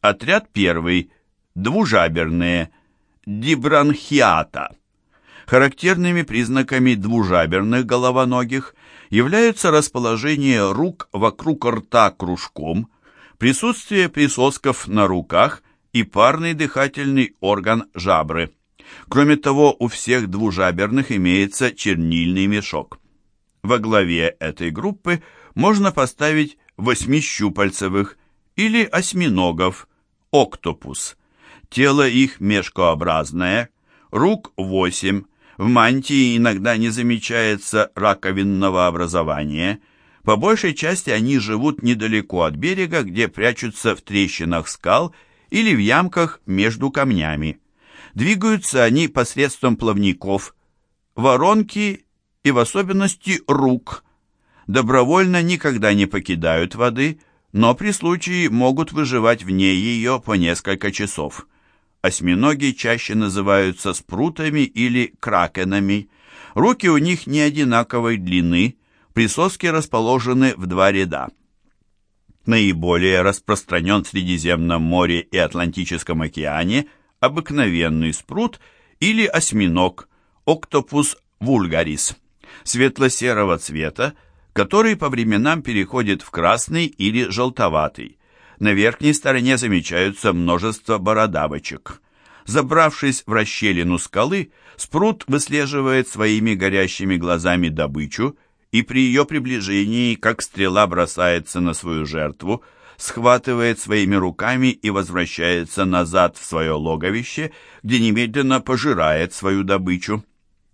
Отряд первый. Двужаберные. Дибранхиата. Характерными признаками двужаберных головоногих являются расположение рук вокруг рта кружком, присутствие присосков на руках и парный дыхательный орган жабры. Кроме того, у всех двужаберных имеется чернильный мешок. Во главе этой группы можно поставить восьмищупальцевых или осьминогов, октопус. Тело их мешкообразное, рук восемь, в мантии иногда не замечается раковинного образования. По большей части они живут недалеко от берега, где прячутся в трещинах скал или в ямках между камнями. Двигаются они посредством плавников, воронки и в особенности рук. Добровольно никогда не покидают воды, но при случае могут выживать вне ее по несколько часов. Осьминоги чаще называются спрутами или кракенами. Руки у них не одинаковой длины, присоски расположены в два ряда. Наиболее распространен в Средиземном море и Атлантическом океане обыкновенный спрут или осьминог, октопус вульгарис, светло-серого цвета, который по временам переходит в красный или желтоватый. На верхней стороне замечаются множество бородавочек. Забравшись в расщелину скалы, спрут выслеживает своими горящими глазами добычу и при ее приближении, как стрела бросается на свою жертву, схватывает своими руками и возвращается назад в свое логовище, где немедленно пожирает свою добычу.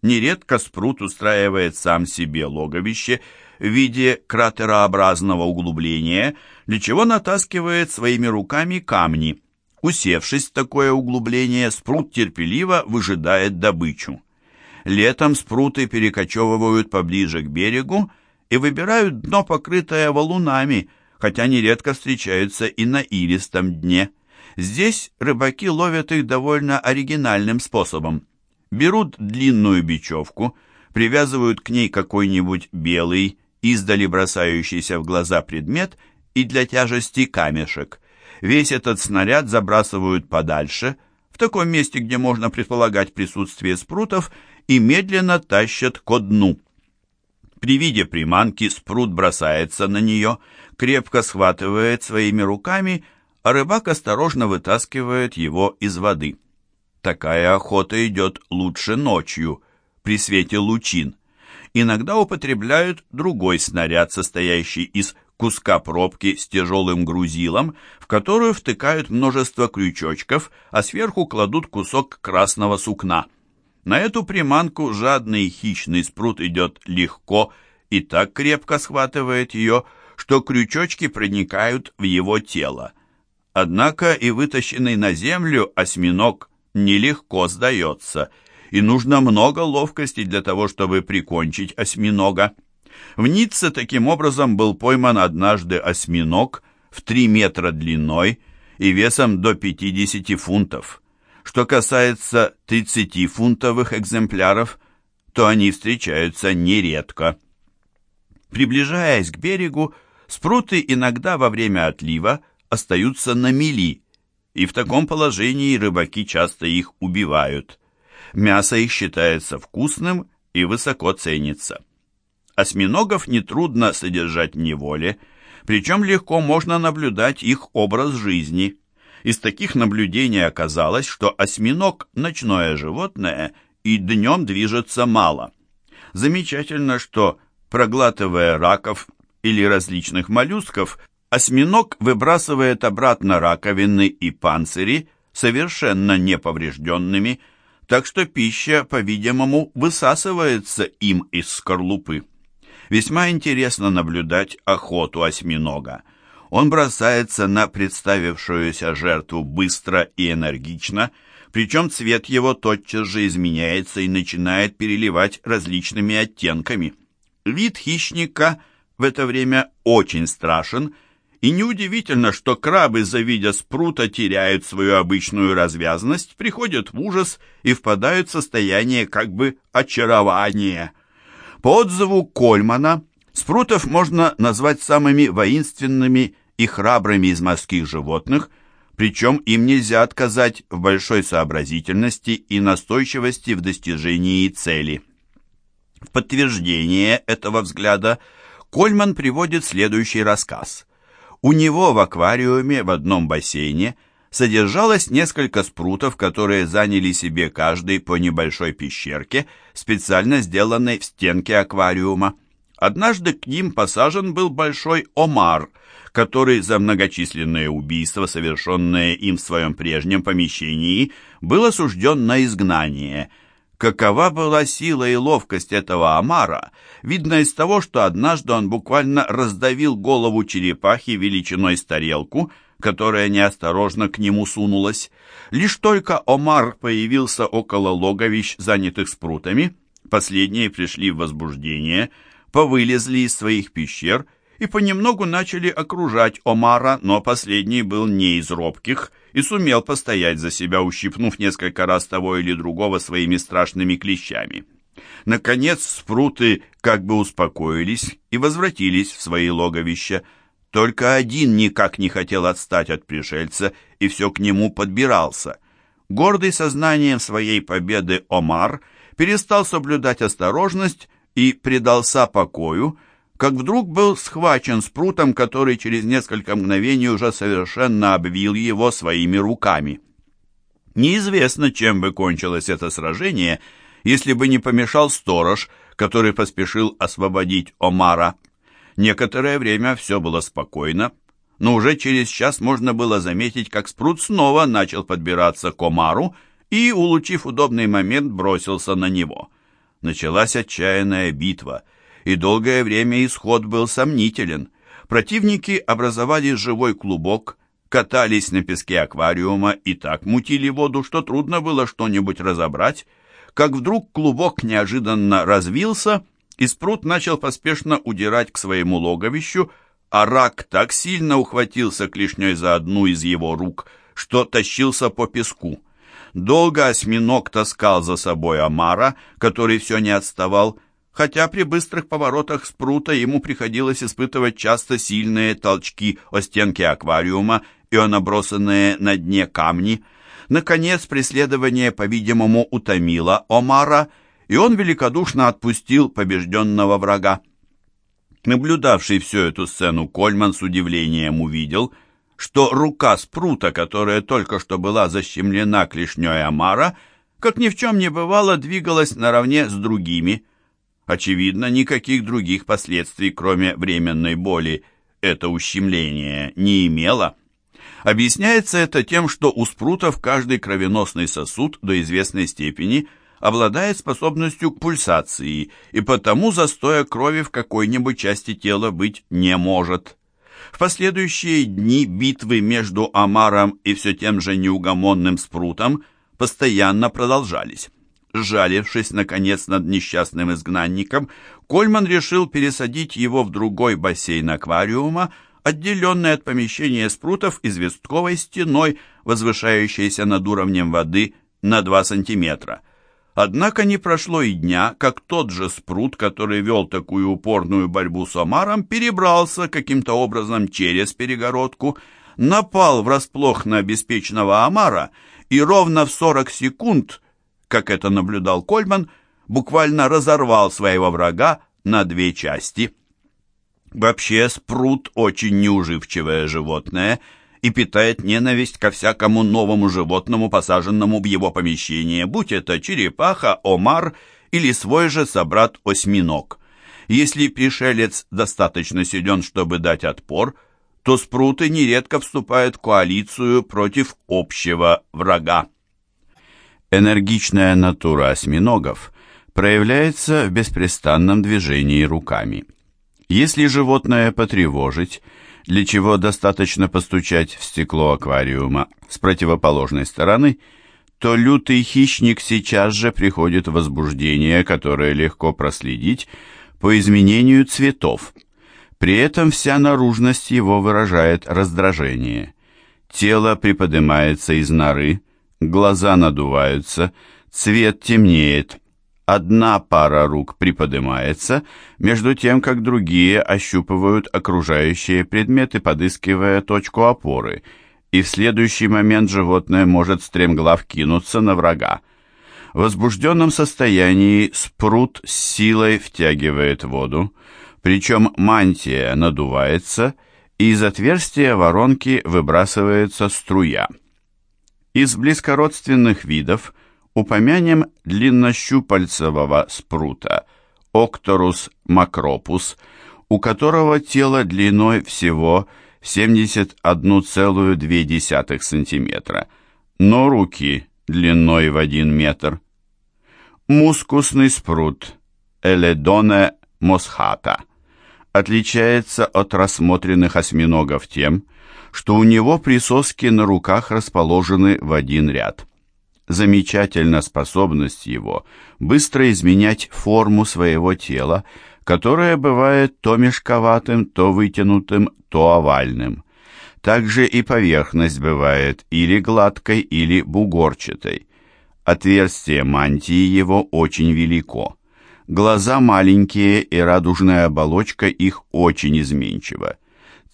Нередко спрут устраивает сам себе логовище в виде кратерообразного углубления, для чего натаскивает своими руками камни. Усевшись в такое углубление, спрут терпеливо выжидает добычу. Летом спруты перекочевывают поближе к берегу и выбирают дно, покрытое валунами, хотя нередко встречаются и на илистом дне. Здесь рыбаки ловят их довольно оригинальным способом. Берут длинную бечевку, привязывают к ней какой-нибудь белый, издали бросающийся в глаза предмет и для тяжести камешек. Весь этот снаряд забрасывают подальше, в таком месте, где можно предполагать присутствие спрутов, и медленно тащат ко дну. При виде приманки спрут бросается на нее, крепко схватывает своими руками, а рыбак осторожно вытаскивает его из воды. Такая охота идет лучше ночью, при свете лучин иногда употребляют другой снаряд, состоящий из куска пробки с тяжелым грузилом, в которую втыкают множество крючочков, а сверху кладут кусок красного сукна. На эту приманку жадный хищный спрут идет легко и так крепко схватывает ее, что крючочки проникают в его тело. Однако и вытащенный на землю осьминог нелегко сдается – и нужно много ловкости для того, чтобы прикончить осьминога. В Ницце таким образом был пойман однажды осьминог в 3 метра длиной и весом до 50 фунтов. Что касается 30-фунтовых экземпляров, то они встречаются нередко. Приближаясь к берегу, спруты иногда во время отлива остаются на мели, и в таком положении рыбаки часто их убивают. Мясо их считается вкусным и высоко ценится. Осьминогов нетрудно содержать в неволе, причем легко можно наблюдать их образ жизни. Из таких наблюдений оказалось, что осьминог – ночное животное и днем движется мало. Замечательно, что, проглатывая раков или различных моллюсков, осьминог выбрасывает обратно раковины и панцири совершенно неповрежденными – так что пища, по-видимому, высасывается им из скорлупы. Весьма интересно наблюдать охоту осьминога. Он бросается на представившуюся жертву быстро и энергично, причем цвет его тотчас же изменяется и начинает переливать различными оттенками. Вид хищника в это время очень страшен и неудивительно, что крабы, завидя спрута, теряют свою обычную развязность, приходят в ужас и впадают в состояние как бы очарования. По отзыву Кольмана, спрутов можно назвать самыми воинственными и храбрыми из морских животных, Причем им нельзя отказать в большой сообразительности и настойчивости в достижении цели. В подтверждение этого взгляда Кольман приводит следующий рассказ. У него в аквариуме в одном бассейне содержалось несколько спрутов, которые заняли себе каждый по небольшой пещерке, специально сделанной в стенке аквариума. Однажды к ним посажен был большой омар, который за многочисленные убийства, совершенные им в своем прежнем помещении, был осужден на изгнание – Какова была сила и ловкость этого омара, видно из того, что однажды он буквально раздавил голову черепахи величиной с тарелку, которая неосторожно к нему сунулась. Лишь только омар появился около логовищ, занятых спрутами, последние пришли в возбуждение, повылезли из своих пещер и понемногу начали окружать омара, но последний был не из робких – и сумел постоять за себя, ущипнув несколько раз того или другого своими страшными клещами. Наконец спруты как бы успокоились и возвратились в свои логовища. Только один никак не хотел отстать от пришельца и все к нему подбирался. Гордый сознанием своей победы Омар перестал соблюдать осторожность и предался покою, как вдруг был схвачен спрутом, который через несколько мгновений уже совершенно обвил его своими руками. Неизвестно, чем бы кончилось это сражение, если бы не помешал сторож, который поспешил освободить Омара. Некоторое время все было спокойно, но уже через час можно было заметить, как спрут снова начал подбираться к Омару и, улучив удобный момент, бросился на него. Началась отчаянная битва — и долгое время исход был сомнителен. Противники образовали живой клубок, катались на песке аквариума и так мутили воду, что трудно было что-нибудь разобрать, как вдруг клубок неожиданно развился, и спрут начал поспешно удирать к своему логовищу, а рак так сильно ухватился клешней за одну из его рук, что тащился по песку. Долго осьминог таскал за собой Амара, который все не отставал, хотя при быстрых поворотах спрута ему приходилось испытывать часто сильные толчки о стенки аквариума и о набросанные на дне камни. Наконец, преследование, по-видимому, утомило Омара, и он великодушно отпустил побежденного врага. Наблюдавший всю эту сцену Кольман с удивлением увидел, что рука спрута, которая только что была защемлена клешней Омара, как ни в чем не бывало, двигалась наравне с другими – Очевидно, никаких других последствий, кроме временной боли, это ущемление не имело. Объясняется это тем, что у спрутов каждый кровеносный сосуд до известной степени обладает способностью к пульсации, и потому застоя крови в какой-нибудь части тела быть не может. В последующие дни битвы между Амаром и все тем же неугомонным спрутом постоянно продолжались. Сжалившись, наконец, над несчастным изгнанником, Кольман решил пересадить его в другой бассейн аквариума, отделенный от помещения спрутов известковой стеной, возвышающейся над уровнем воды на 2 сантиметра. Однако не прошло и дня, как тот же спрут, который вел такую упорную борьбу с омаром, перебрался каким-то образом через перегородку, напал врасплох на беспечного омара и ровно в 40 секунд как это наблюдал Кольман, буквально разорвал своего врага на две части. Вообще, спрут очень неуживчивое животное и питает ненависть ко всякому новому животному, посаженному в его помещение, будь это черепаха, омар или свой же собрат-осьминог. Если пришелец достаточно силен, чтобы дать отпор, то спруты нередко вступают в коалицию против общего врага. Энергичная натура осьминогов проявляется в беспрестанном движении руками. Если животное потревожить, для чего достаточно постучать в стекло аквариума с противоположной стороны, то лютый хищник сейчас же приходит в возбуждение, которое легко проследить по изменению цветов. При этом вся наружность его выражает раздражение. Тело приподнимается из норы, глаза надуваются, цвет темнеет. Одна пара рук приподнимается, между тем, как другие ощупывают окружающие предметы, подыскивая точку опоры, и в следующий момент животное может стремглав кинуться на врага. В возбужденном состоянии спрут с силой втягивает воду, причем мантия надувается, и из отверстия воронки выбрасывается струя. Из близкородственных видов упомянем длиннощупальцевого спрута Octorus macropus, у которого тело длиной всего 71,2 см, но руки длиной в 1 метр. Мускусный спрут Эледоне мосхата отличается от рассмотренных осьминогов тем, что у него присоски на руках расположены в один ряд. Замечательна способность его быстро изменять форму своего тела, которое бывает то мешковатым, то вытянутым, то овальным. Также и поверхность бывает или гладкой, или бугорчатой. Отверстие мантии его очень велико. Глаза маленькие, и радужная оболочка их очень изменчива.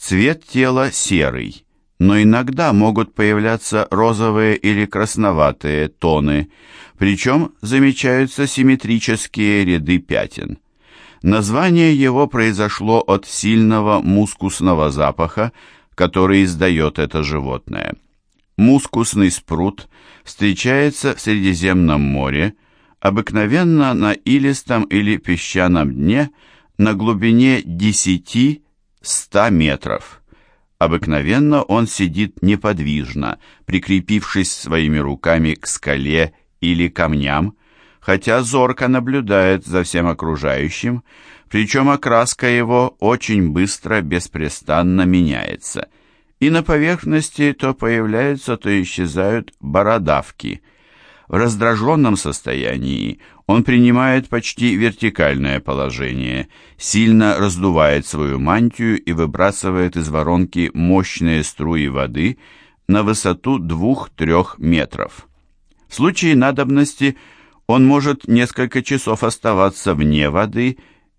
Цвет тела серый, но иногда могут появляться розовые или красноватые тоны, причем замечаются симметрические ряды пятен. Название его произошло от сильного мускусного запаха, который издает это животное. Мускусный спрут встречается в Средиземном море, обыкновенно на илистом или песчаном дне на глубине 10 100 метров. Обыкновенно он сидит неподвижно, прикрепившись своими руками к скале или камням, хотя зорко наблюдает за всем окружающим, причем окраска его очень быстро, беспрестанно меняется, и на поверхности то появляются, то исчезают бородавки. В раздраженном состоянии он принимает почти вертикальное положение, сильно раздувает свою мантию и выбрасывает из воронки мощные струи воды на высоту 2-3 метров. В случае надобности он может несколько часов оставаться вне воды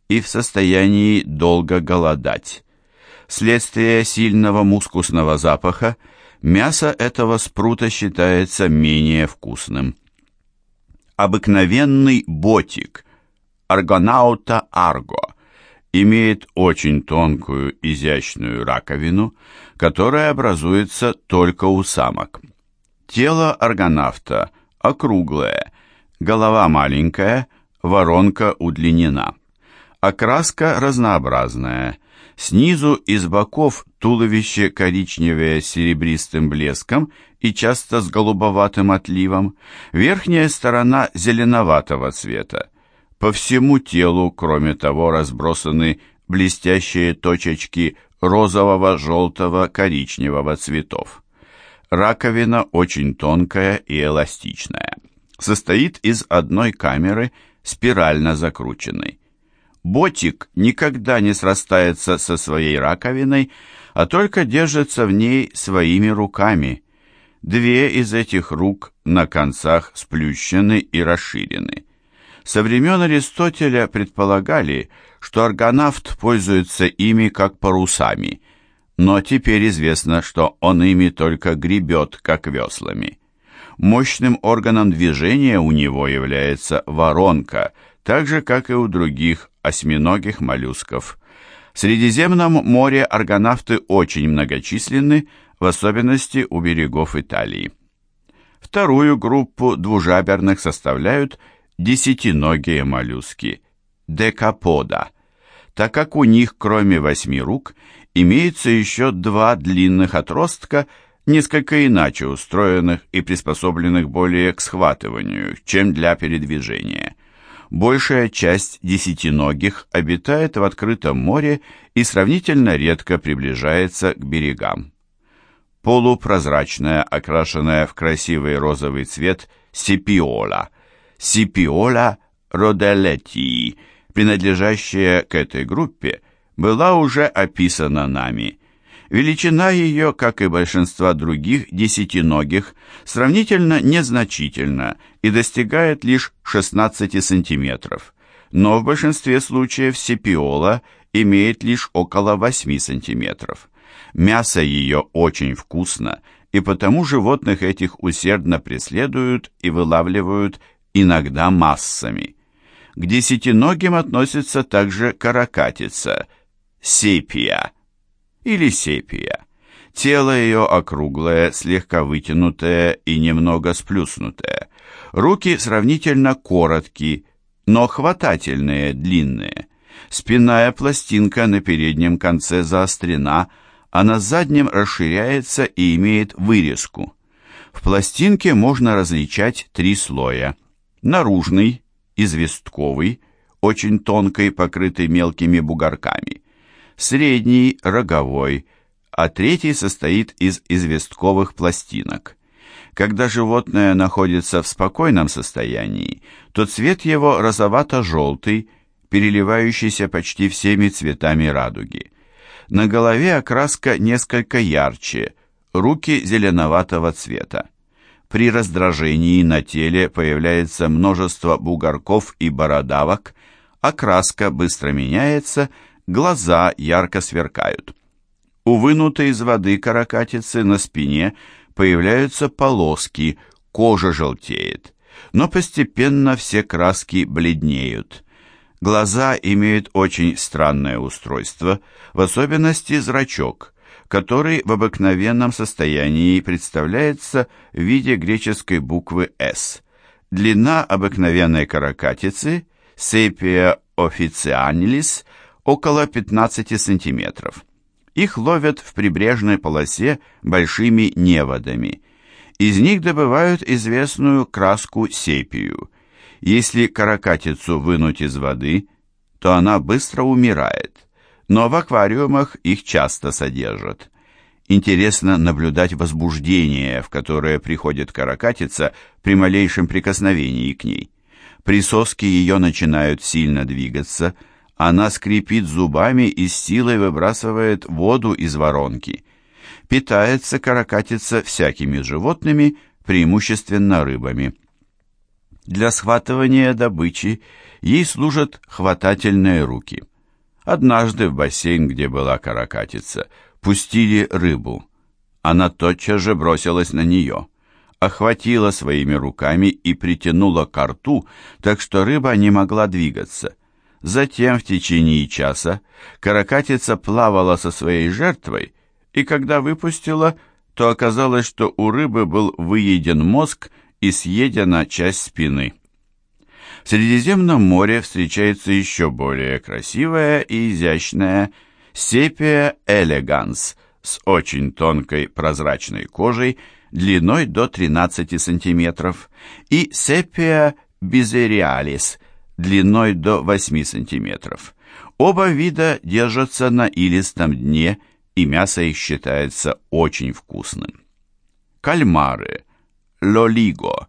и в состоянии долго голодать. Вследствие сильного мускусного запаха мясо этого спрута считается менее вкусным обыкновенный ботик Аргонаута арго имеет очень тонкую изящную раковину, которая образуется только у самок. Тело аргонавта округлое, голова маленькая, воронка удлинена. Окраска разнообразная. Снизу и с боков туловище коричневое с серебристым блеском и часто с голубоватым отливом, верхняя сторона зеленоватого цвета. По всему телу, кроме того, разбросаны блестящие точечки розового, желтого, коричневого цветов. Раковина очень тонкая и эластичная. Состоит из одной камеры, спирально закрученной. Ботик никогда не срастается со своей раковиной, а только держится в ней своими руками – Две из этих рук на концах сплющены и расширены. Со времен Аристотеля предполагали, что аргонавт пользуется ими как парусами, но теперь известно, что он ими только гребет, как веслами. Мощным органом движения у него является воронка, так же, как и у других осьминогих моллюсков. В Средиземном море аргонавты очень многочисленны, в особенности у берегов Италии. Вторую группу двужаберных составляют десятиногие моллюски – декапода, так как у них кроме восьми рук имеется еще два длинных отростка, несколько иначе устроенных и приспособленных более к схватыванию, чем для передвижения. Большая часть десятиногих обитает в открытом море и сравнительно редко приближается к берегам полупрозрачная, окрашенная в красивый розовый цвет сипиола. Сипиола роделетии, принадлежащая к этой группе, была уже описана нами. Величина ее, как и большинства других десятиногих, сравнительно незначительна и достигает лишь 16 сантиметров, но в большинстве случаев сипиола имеет лишь около 8 сантиметров. Мясо ее очень вкусно и потому животных этих усердно преследуют и вылавливают иногда массами. К десятиногим относится также каракатица, сепия или сепия. Тело ее округлое, слегка вытянутое и немного сплюснутое. Руки сравнительно короткие, но хватательные, длинные. Спинная пластинка на переднем конце заострена, а на заднем расширяется и имеет вырезку. В пластинке можно различать три слоя. Наружный, известковый, очень тонкий, покрытый мелкими бугорками. Средний, роговой, а третий состоит из известковых пластинок. Когда животное находится в спокойном состоянии, то цвет его розовато-желтый, переливающийся почти всеми цветами радуги. На голове окраска несколько ярче, руки зеленоватого цвета. При раздражении на теле появляется множество бугорков и бородавок, окраска быстро меняется, глаза ярко сверкают. У вынутой из воды каракатицы на спине появляются полоски, кожа желтеет, но постепенно все краски бледнеют. Глаза имеют очень странное устройство, в особенности зрачок, который в обыкновенном состоянии представляется в виде греческой буквы «С». Длина обыкновенной каракатицы Sepia officialis около 15 сантиметров. Их ловят в прибрежной полосе большими неводами. Из них добывают известную краску сепию. Если каракатицу вынуть из воды, то она быстро умирает, но в аквариумах их часто содержат. Интересно наблюдать возбуждение, в которое приходит каракатица при малейшем прикосновении к ней. Присоски ее начинают сильно двигаться – она скрипит зубами и с силой выбрасывает воду из воронки. Питается каракатица всякими животными, преимущественно рыбами. Для схватывания добычи ей служат хватательные руки. Однажды в бассейн, где была каракатица, пустили рыбу. Она тотчас же бросилась на нее, охватила своими руками и притянула к рту, так что рыба не могла двигаться. Затем в течение часа каракатица плавала со своей жертвой, и когда выпустила, то оказалось, что у рыбы был выеден мозг и съедена часть спины. В Средиземном море встречается еще более красивая и изящная сепия элеганс с очень тонкой прозрачной кожей длиной до 13 сантиметров и сепия бизериалис – длиной до 8 см. Оба вида держатся на илистом дне, и мясо их считается очень вкусным. Кальмары, лолиго,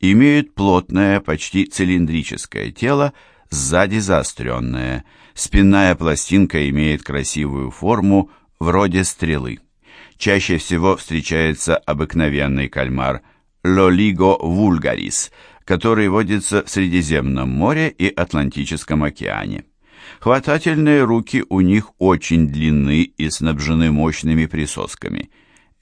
имеют плотное, почти цилиндрическое тело, сзади заостренное. Спинная пластинка имеет красивую форму, вроде стрелы. Чаще всего встречается обыкновенный кальмар Лолиго вульгарис, который водится в Средиземном море и Атлантическом океане. Хватательные руки у них очень длинны и снабжены мощными присосками.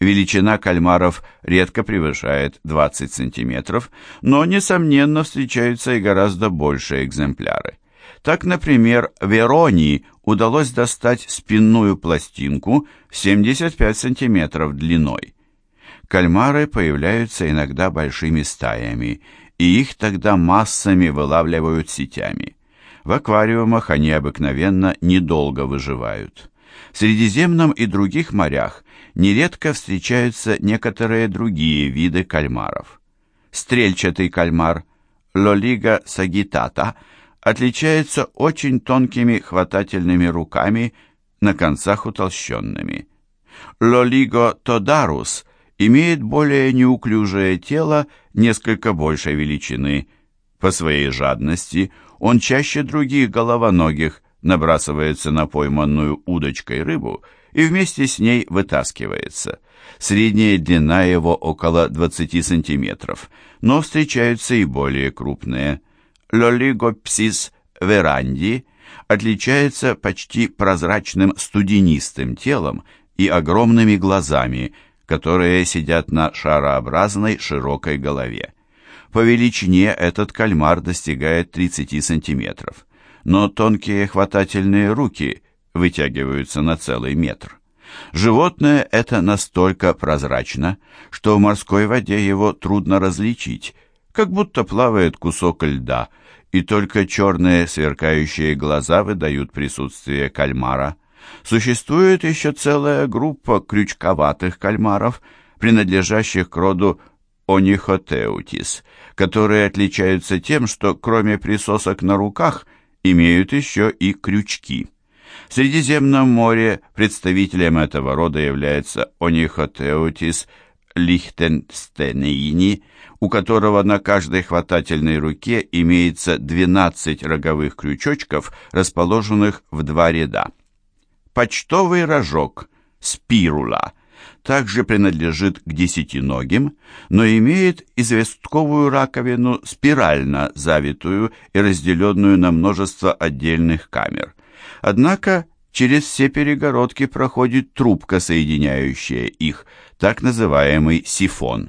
Величина кальмаров редко превышает 20 сантиметров, но, несомненно, встречаются и гораздо большие экземпляры. Так, например, Веронии удалось достать спинную пластинку в 75 сантиметров длиной. Кальмары появляются иногда большими стаями и их тогда массами вылавливают сетями. В аквариумах они обыкновенно недолго выживают. В Средиземном и других морях нередко встречаются некоторые другие виды кальмаров. Стрельчатый кальмар Лолига сагитата отличается очень тонкими хватательными руками, на концах утолщенными. Лолиго тодарус имеет более неуклюжее тело несколько большей величины. По своей жадности он чаще других головоногих набрасывается на пойманную удочкой рыбу и вместе с ней вытаскивается. Средняя длина его около 20 сантиметров, но встречаются и более крупные. Лолигопсис веранди отличается почти прозрачным студенистым телом и огромными глазами – которые сидят на шарообразной широкой голове. По величине этот кальмар достигает 30 сантиметров, но тонкие хватательные руки вытягиваются на целый метр. Животное это настолько прозрачно, что в морской воде его трудно различить, как будто плавает кусок льда, и только черные сверкающие глаза выдают присутствие кальмара. Существует еще целая группа крючковатых кальмаров, принадлежащих к роду Онихотеутис, которые отличаются тем, что кроме присосок на руках имеют еще и крючки. В Средиземном море представителем этого рода является Онихотеутис лихтенстенеини, у которого на каждой хватательной руке имеется 12 роговых крючочков, расположенных в два ряда. Почтовый рожок, спирула, также принадлежит к десятиногим, но имеет известковую раковину спирально завитую и разделенную на множество отдельных камер. Однако через все перегородки проходит трубка, соединяющая их, так называемый сифон.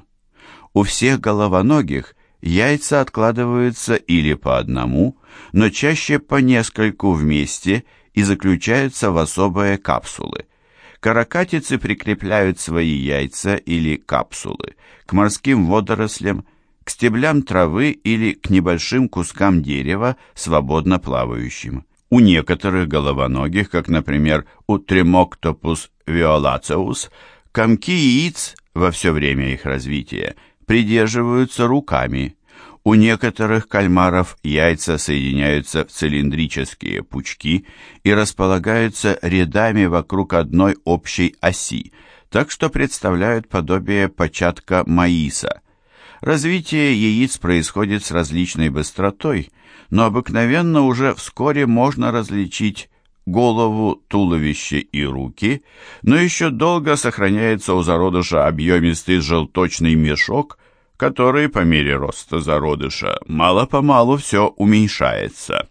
У всех головоногих яйца откладываются или по одному, но чаще по нескольку вместе и заключаются в особые капсулы. Каракатицы прикрепляют свои яйца или капсулы к морским водорослям, к стеблям травы или к небольшим кускам дерева, свободно плавающим. У некоторых головоногих, как, например, у Тремоктопус виолацеус, комки яиц во все время их развития придерживаются руками. У некоторых кальмаров яйца соединяются в цилиндрические пучки и располагаются рядами вокруг одной общей оси, так что представляют подобие початка маиса. Развитие яиц происходит с различной быстротой, но обыкновенно уже вскоре можно различить голову, туловище и руки, но еще долго сохраняется у зародыша объемистый желточный мешок, который по мере роста зародыша мало-помалу все уменьшается.